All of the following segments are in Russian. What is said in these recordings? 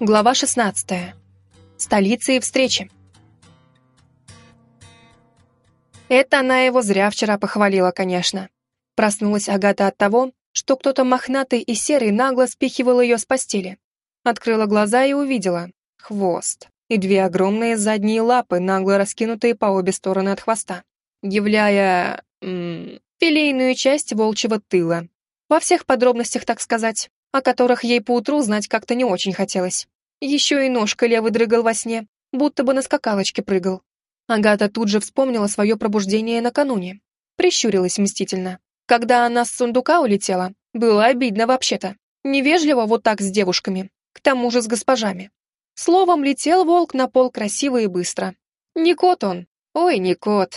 Глава 16. Столица и встречи. Это она его зря вчера похвалила, конечно. Проснулась Агата от того, что кто-то мохнатый и серый нагло спихивал ее с постели. Открыла глаза и увидела хвост и две огромные задние лапы, нагло раскинутые по обе стороны от хвоста, являя... М филейную часть волчьего тыла. Во всех подробностях, так сказать о которых ей поутру знать как-то не очень хотелось. Еще и ножка левый дрыгал во сне, будто бы на скакалочке прыгал. Агата тут же вспомнила свое пробуждение накануне. Прищурилась мстительно. Когда она с сундука улетела, было обидно вообще-то. Невежливо вот так с девушками, к тому же с госпожами. Словом, летел волк на пол красиво и быстро. Не кот он. Ой, не кот.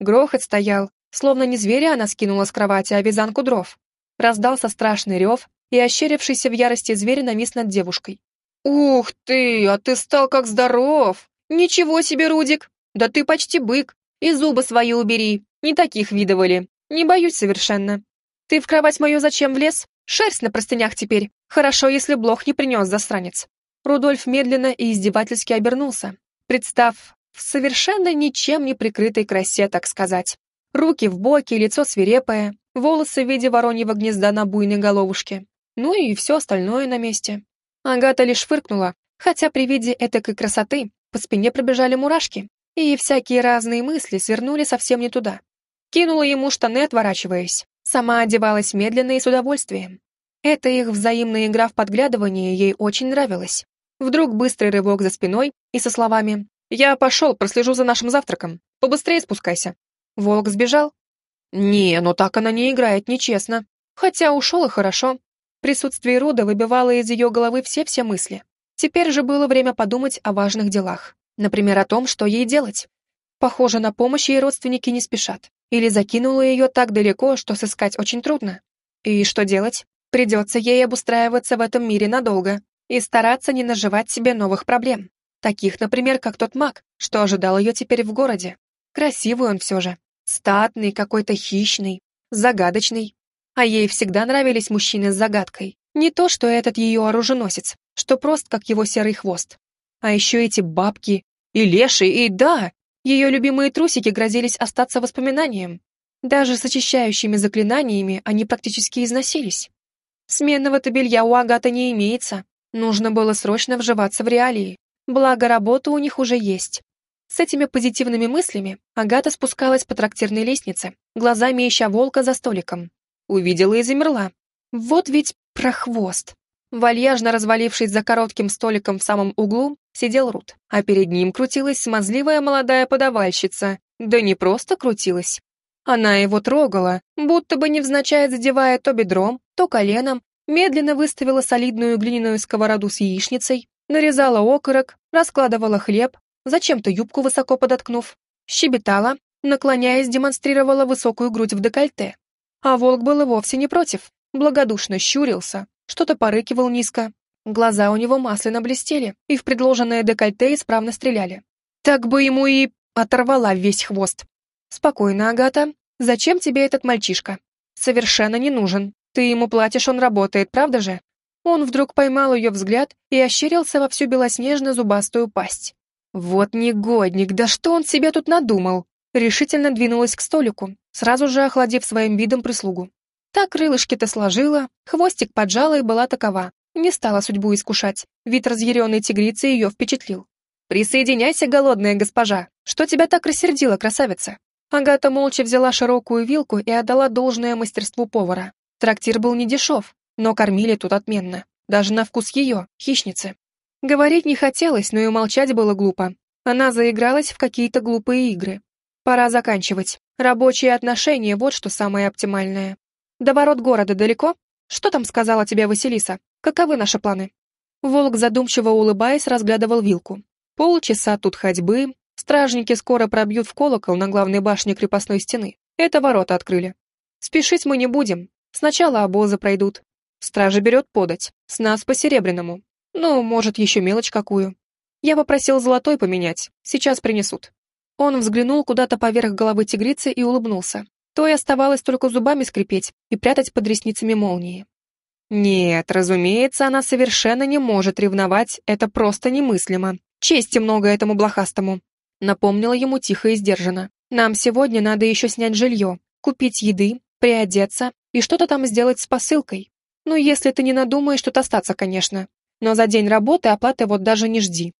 Грохот стоял, словно не зверя она скинула с кровати, а вязанку дров. Раздался страшный рев, и ощерившийся в ярости зверь навис над девушкой. «Ух ты, а ты стал как здоров! Ничего себе, Рудик! Да ты почти бык! И зубы свои убери, не таких видывали. Не боюсь совершенно. Ты в кровать мою зачем влез? Шерсть на простынях теперь. Хорошо, если блох не принес, засранец». Рудольф медленно и издевательски обернулся, представ в совершенно ничем не прикрытой красе, так сказать. Руки в боки, лицо свирепое, волосы в виде вороньего гнезда на буйной головушке. Ну и все остальное на месте. Агата лишь фыркнула, хотя при виде этакой красоты по спине пробежали мурашки, и всякие разные мысли свернули совсем не туда. Кинула ему штаны, отворачиваясь. Сама одевалась медленно и с удовольствием. Эта их взаимная игра в подглядывание ей очень нравилась. Вдруг быстрый рывок за спиной и со словами «Я пошел, прослежу за нашим завтраком. Побыстрее спускайся». Волк сбежал? Не, но так она не играет нечестно. Хотя ушел и хорошо. Присутствие Руда выбивало из ее головы все-все мысли. Теперь же было время подумать о важных делах. Например, о том, что ей делать. Похоже, на помощь ей родственники не спешат. Или закинула ее так далеко, что сыскать очень трудно. И что делать? Придется ей обустраиваться в этом мире надолго и стараться не наживать себе новых проблем. Таких, например, как тот маг, что ожидал ее теперь в городе. Красивый он все же. Статный, какой-то хищный, загадочный. А ей всегда нравились мужчины с загадкой. Не то, что этот ее оруженосец, что прост, как его серый хвост. А еще эти бабки, и леши, и да, ее любимые трусики грозились остаться воспоминанием. Даже с очищающими заклинаниями они практически износились. Сменного-то белья у Агата не имеется. Нужно было срочно вживаться в реалии. Благо, работа у них уже есть. С этими позитивными мыслями Агата спускалась по трактирной лестнице, глазами ища волка за столиком. Увидела и замерла. Вот ведь прохвост. Вальяжно развалившись за коротким столиком в самом углу, сидел Рут, а перед ним крутилась смазливая молодая подавальщица. Да не просто крутилась. Она его трогала, будто бы невзначай задевая то бедром, то коленом, медленно выставила солидную глиняную сковороду с яичницей, нарезала окорок, раскладывала хлеб, зачем-то юбку высоко подоткнув, щебетала, наклоняясь, демонстрировала высокую грудь в декольте, а волк был и вовсе не против, благодушно щурился, что-то порыкивал низко. Глаза у него масляно блестели, и в предложенное декольте исправно стреляли. Так бы ему и оторвала весь хвост. Спокойно, Агата. Зачем тебе этот мальчишка? Совершенно не нужен. Ты ему платишь, он работает, правда же? Он вдруг поймал ее взгляд и ощерился во всю белоснежно-зубастую пасть. Вот негодник, да что он себе тут надумал? Решительно двинулась к столику, сразу же охладив своим видом прислугу. Так крылышки-то сложила, хвостик поджала и была такова. Не стала судьбу искушать, вид разъяренной тигрицы ее впечатлил. «Присоединяйся, голодная госпожа! Что тебя так рассердило, красавица?» Агата молча взяла широкую вилку и отдала должное мастерству повара. Трактир был не дешев, но кормили тут отменно, даже на вкус ее, хищницы. Говорить не хотелось, но и молчать было глупо. Она заигралась в какие-то глупые игры, Пора заканчивать. Рабочие отношения — вот что самое оптимальное. До ворот города далеко? Что там сказала тебе Василиса? Каковы наши планы?» Волк, задумчиво улыбаясь, разглядывал вилку. Полчаса тут ходьбы, стражники скоро пробьют в колокол на главной башне крепостной стены. Это ворота открыли. Спешить мы не будем. Сначала обозы пройдут. Стража берет подать. С нас по серебряному. Ну, может, еще мелочь какую. Я попросил золотой поменять. Сейчас принесут. Он взглянул куда-то поверх головы тигрицы и улыбнулся. То и оставалось только зубами скрипеть и прятать под ресницами молнии. Нет, разумеется, она совершенно не может ревновать, это просто немыслимо. Чести много этому блохастому. Напомнила ему тихо и сдержанно. Нам сегодня надо еще снять жилье, купить еды, приодеться и что-то там сделать с посылкой. Ну, если ты не надумаешь тут остаться, конечно. Но за день работы оплаты вот даже не жди.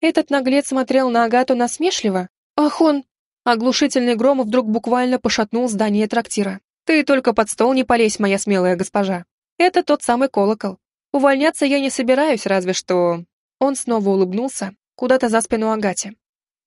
Этот наглец смотрел на Агату насмешливо. Ах он! Оглушительный гром вдруг буквально пошатнул здание трактира. Ты только под стол не полезь, моя смелая госпожа. Это тот самый колокол. Увольняться я не собираюсь, разве что... Он снова улыбнулся, куда-то за спину Агате.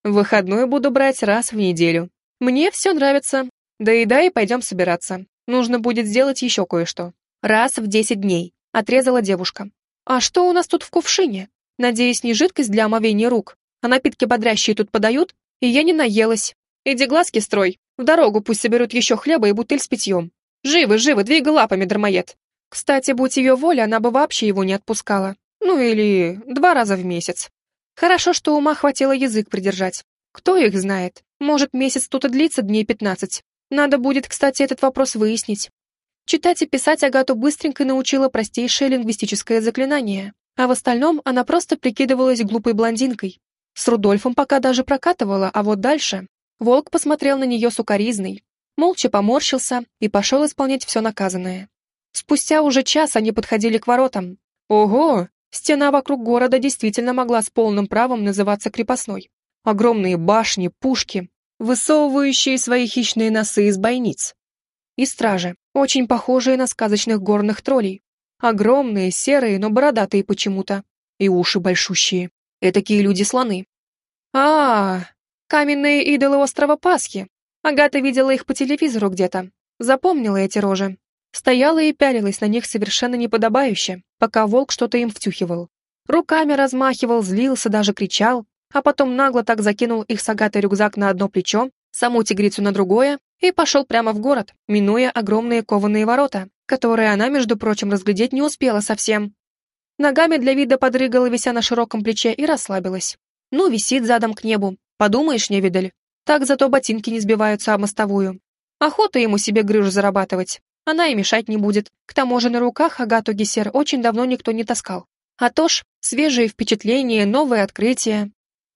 выходной буду брать раз в неделю. Мне все нравится. Да и да, и пойдем собираться. Нужно будет сделать еще кое-что. Раз в десять дней, отрезала девушка. А что у нас тут в кувшине? Надеюсь, не жидкость для омовения рук, а напитки бодрящие тут подают, и я не наелась. Иди глазки строй, в дорогу пусть соберут еще хлеба и бутыль с питьем. Живо, живо, двигай лапами, дармоед. Кстати, будь ее воля, она бы вообще его не отпускала. Ну или два раза в месяц. Хорошо, что ума хватило язык придержать. Кто их знает? Может, месяц тут и длится дней пятнадцать. Надо будет, кстати, этот вопрос выяснить. Читать и писать Агату быстренько научила простейшее лингвистическое заклинание а в остальном она просто прикидывалась глупой блондинкой. С Рудольфом пока даже прокатывала, а вот дальше... Волк посмотрел на нее сукоризной, молча поморщился и пошел исполнять все наказанное. Спустя уже час они подходили к воротам. Ого! Стена вокруг города действительно могла с полным правом называться крепостной. Огромные башни, пушки, высовывающие свои хищные носы из бойниц. И стражи, очень похожие на сказочных горных троллей, Огромные, серые, но бородатые почему-то. И уши большущие. Этакие люди-слоны. А, каменные идолы острова Пасхи. Агата видела их по телевизору где-то. Запомнила эти рожи. Стояла и пялилась на них совершенно неподобающе, пока волк что-то им втюхивал. Руками размахивал, злился, даже кричал, а потом нагло так закинул их с Агатой рюкзак на одно плечо, саму тигрицу на другое и пошел прямо в город, минуя огромные кованые ворота, которые она, между прочим, разглядеть не успела совсем. Ногами для вида подрыгала, вися на широком плече, и расслабилась. Ну, висит задом к небу. Подумаешь, не видали. Так зато ботинки не сбиваются о мостовую. Охота ему себе грыжу зарабатывать. Она и мешать не будет. К тому же на руках Агату Гессер очень давно никто не таскал. А то ж, свежие впечатления, новые открытия.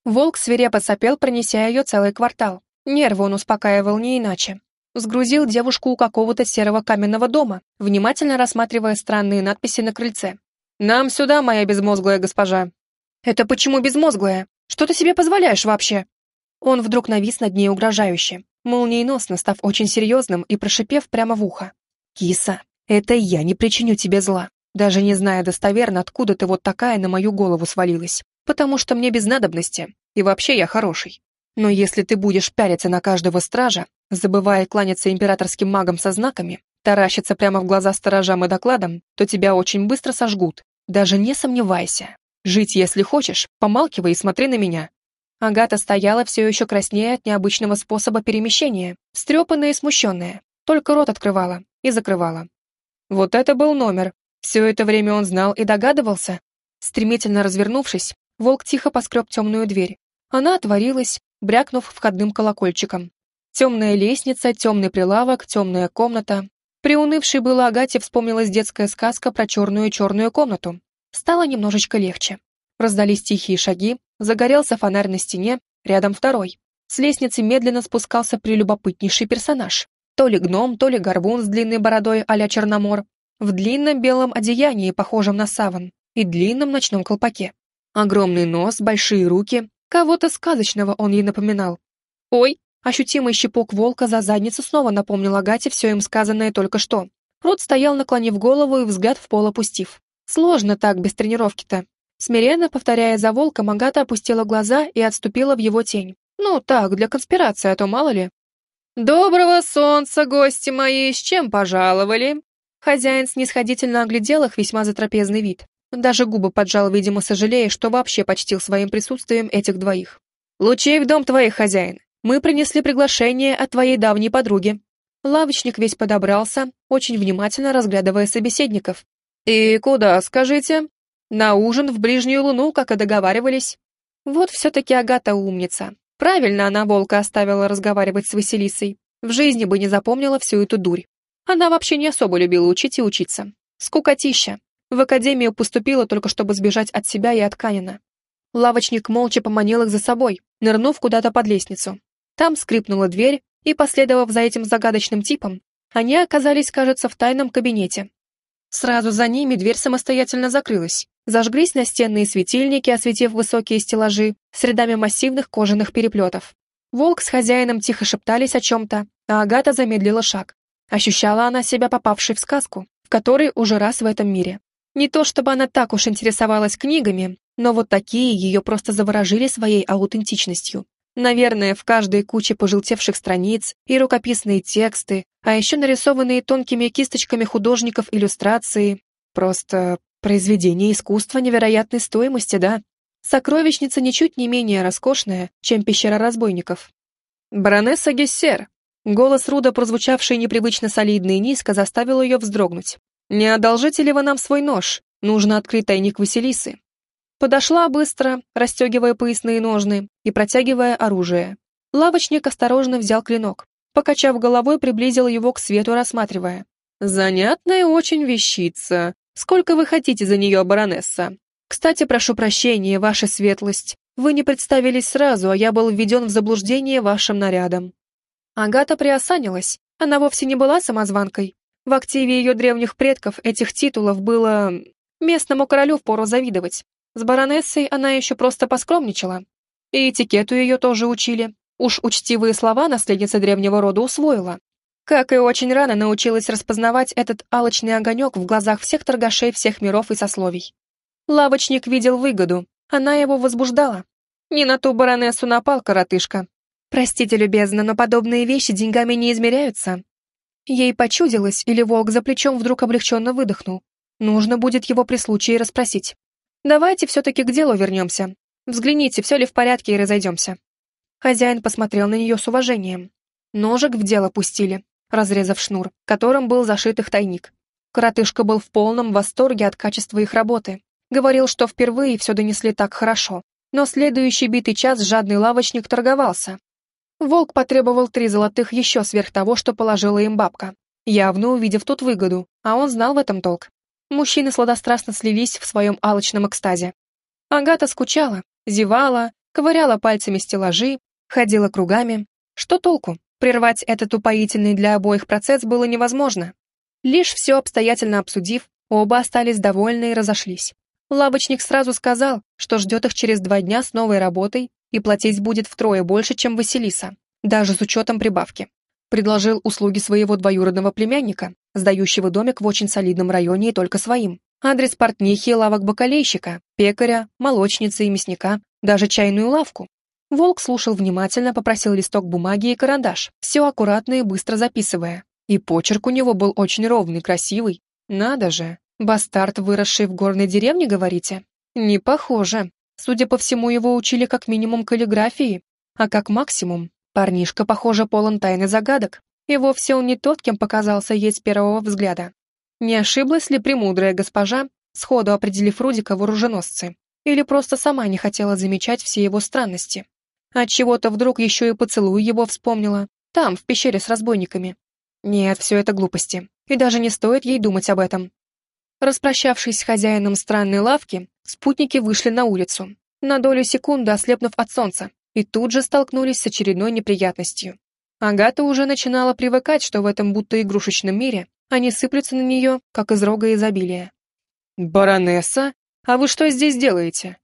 Волк свирепо сопел, пронеся ее целый квартал. Нервы он успокаивал не иначе сгрузил девушку у какого-то серого каменного дома, внимательно рассматривая странные надписи на крыльце. «Нам сюда, моя безмозглая госпожа!» «Это почему безмозглая? Что ты себе позволяешь вообще?» Он вдруг навис над ней угрожающе, молниеносно став очень серьезным и прошипев прямо в ухо. «Киса, это я не причиню тебе зла, даже не зная достоверно, откуда ты вот такая на мою голову свалилась, потому что мне без надобности, и вообще я хороший. Но если ты будешь пялиться на каждого стража, забывая кланяться императорским магам со знаками, таращиться прямо в глаза сторожам и докладам, то тебя очень быстро сожгут. Даже не сомневайся. Жить, если хочешь, помалкивай и смотри на меня». Агата стояла все еще краснее от необычного способа перемещения, встрепанная и смущенная, только рот открывала и закрывала. Вот это был номер. Все это время он знал и догадывался. Стремительно развернувшись, волк тихо поскреб темную дверь. Она отворилась, брякнув входным колокольчиком. Темная лестница, темный прилавок, темная комната. Приунывшей было Агате вспомнилась детская сказка про черную-черную комнату. Стало немножечко легче. Раздались тихие шаги, загорелся фонарь на стене, рядом второй. С лестницы медленно спускался прелюбопытнейший персонаж. То ли гном, то ли горбун с длинной бородой а Черномор, в длинном белом одеянии, похожем на саван, и длинном ночном колпаке. Огромный нос, большие руки, кого-то сказочного он ей напоминал. «Ой!» Ощутимый щепок волка за задницу снова напомнил Агате все им сказанное только что. Рот стоял, наклонив голову и взгляд в пол опустив. Сложно так, без тренировки-то. Смиренно повторяя за волком, Агата опустила глаза и отступила в его тень. Ну так, для конспирации, а то мало ли. «Доброго солнца, гости мои, с чем пожаловали?» Хозяин снисходительно оглядел их весьма затрапезный вид. Даже губы поджал, видимо, сожалея, что вообще почтил своим присутствием этих двоих. «Лучей в дом твоих, хозяин. Мы принесли приглашение от твоей давней подруги». Лавочник весь подобрался, очень внимательно разглядывая собеседников. «И куда, скажите?» «На ужин в ближнюю луну, как и договаривались». Вот все-таки Агата умница. Правильно она волка оставила разговаривать с Василисой. В жизни бы не запомнила всю эту дурь. Она вообще не особо любила учить и учиться. Скукотища. В академию поступила только чтобы сбежать от себя и от Канина. Лавочник молча поманил их за собой, нырнув куда-то под лестницу. Там скрипнула дверь, и, последовав за этим загадочным типом, они оказались, кажется, в тайном кабинете. Сразу за ними дверь самостоятельно закрылась. Зажглись настенные светильники, осветив высокие стеллажи с рядами массивных кожаных переплетов. Волк с хозяином тихо шептались о чем-то, а Агата замедлила шаг. Ощущала она себя попавшей в сказку, в которой уже раз в этом мире. Не то чтобы она так уж интересовалась книгами, но вот такие ее просто заворожили своей аутентичностью. Наверное, в каждой куче пожелтевших страниц и рукописные тексты, а еще нарисованные тонкими кисточками художников иллюстрации. Просто произведение искусства невероятной стоимости, да? Сокровищница ничуть не менее роскошная, чем пещера разбойников. «Баронесса Гессер!» Голос Руда, прозвучавший непривычно солидно и низко, заставил ее вздрогнуть. «Не одолжите ли вы нам свой нож? Нужно открыть тайник Василисы». Подошла быстро, расстегивая поясные ножны и протягивая оружие. Лавочник осторожно взял клинок. Покачав головой, приблизил его к свету, рассматривая. «Занятная очень вещица. Сколько вы хотите за нее, баронесса? Кстати, прошу прощения, ваша светлость. Вы не представились сразу, а я был введен в заблуждение вашим нарядом». Агата приосанилась. Она вовсе не была самозванкой. В активе ее древних предков этих титулов было... Местному королю впору завидовать. С баронессой она еще просто поскромничала. И этикету ее тоже учили. Уж учтивые слова наследница древнего рода усвоила. Как и очень рано научилась распознавать этот алочный огонек в глазах всех торгашей всех миров и сословий. Лавочник видел выгоду, она его возбуждала. Не на ту баронессу напал коротышка. Простите, любезно, но подобные вещи деньгами не измеряются. Ей почудилось, или волк за плечом вдруг облегченно выдохнул. Нужно будет его при случае расспросить. Давайте все-таки к делу вернемся. Взгляните, все ли в порядке и разойдемся. Хозяин посмотрел на нее с уважением. Ножик в дело пустили, разрезав шнур, которым был зашит их тайник. Коротышка был в полном восторге от качества их работы. Говорил, что впервые все донесли так хорошо. Но следующий битый час жадный лавочник торговался. Волк потребовал три золотых еще сверх того, что положила им бабка, явно увидев тут выгоду, а он знал в этом толк. Мужчины сладострастно слились в своем алчном экстазе. Агата скучала, зевала, ковыряла пальцами стеллажи, ходила кругами. Что толку? Прервать этот упоительный для обоих процесс было невозможно. Лишь все обстоятельно обсудив, оба остались довольны и разошлись. Лавочник сразу сказал, что ждет их через два дня с новой работой и платить будет втрое больше, чем Василиса, даже с учетом прибавки предложил услуги своего двоюродного племянника, сдающего домик в очень солидном районе и только своим. Адрес портнихи лавок бакалейщика, пекаря, молочницы и мясника, даже чайную лавку. Волк слушал внимательно, попросил листок бумаги и карандаш, все аккуратно и быстро записывая. И почерк у него был очень ровный, красивый. Надо же, бастард, выросший в горной деревне, говорите? Не похоже. Судя по всему, его учили как минимум каллиграфии, а как максимум Парнишка, похоже, полон тайны загадок, и вовсе он не тот, кем показался ей с первого взгляда. Не ошиблась ли премудрая госпожа, сходу определив Рудика в или просто сама не хотела замечать все его странности? Отчего-то вдруг еще и поцелуй его вспомнила, там, в пещере с разбойниками. Нет, все это глупости, и даже не стоит ей думать об этом. Распрощавшись с хозяином странной лавки, спутники вышли на улицу, на долю секунды ослепнув от солнца, и тут же столкнулись с очередной неприятностью. Агата уже начинала привыкать, что в этом будто игрушечном мире они сыплются на нее, как из рога изобилия. «Баронесса, а вы что здесь делаете?»